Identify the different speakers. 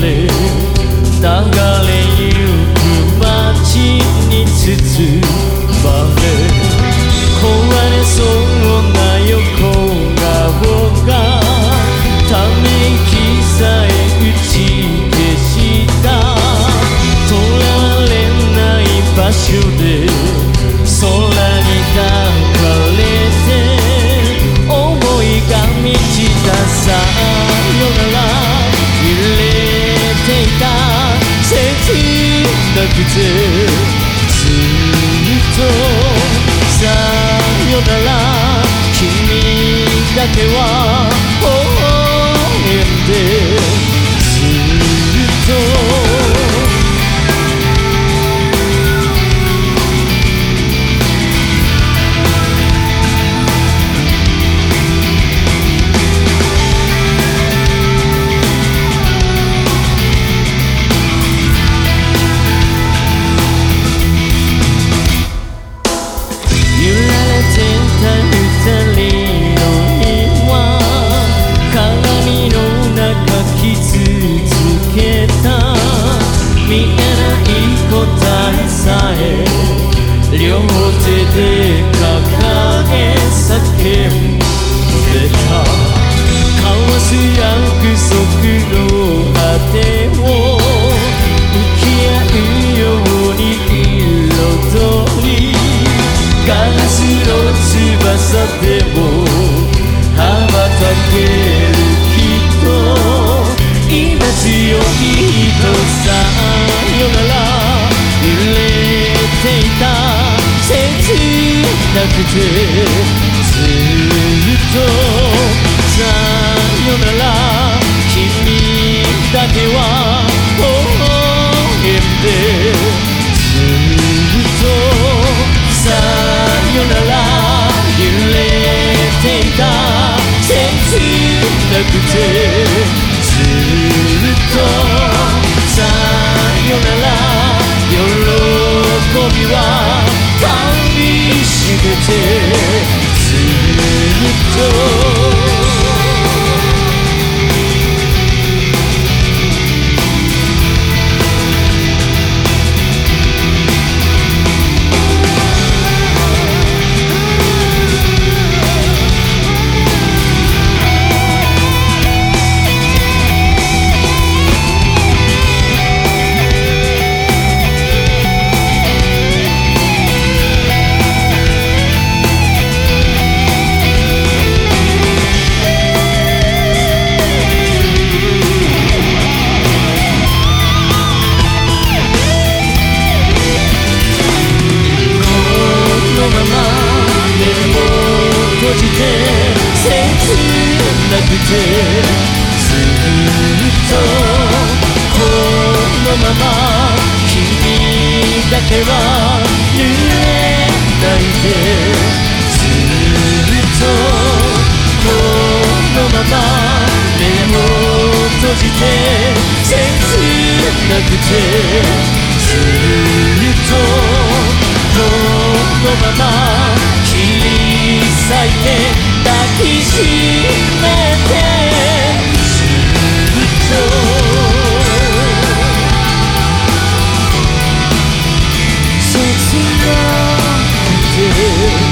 Speaker 1: れ流れゆく街に包まなくてずっとさよなら君だけは約束の果てを向き合うように彩りガラスの翼でも羽ばたけるきっと今強いとさよなら揺れていた切なくてずっとさよなら。は微笑んでずっとさよなら揺れていた切なくてずっとさよなら喜びはかみしめてずっとてずっとこのまま君だけは揺れないでずっとこのまま目を閉じて切なくてずっとこのまま切なくて